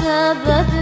سبب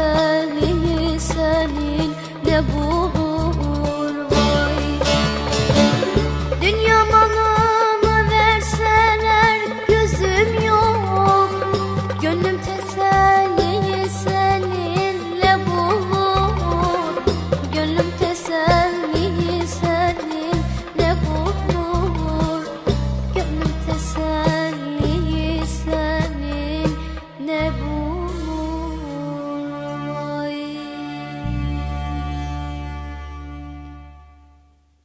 teselliyi seninle bulur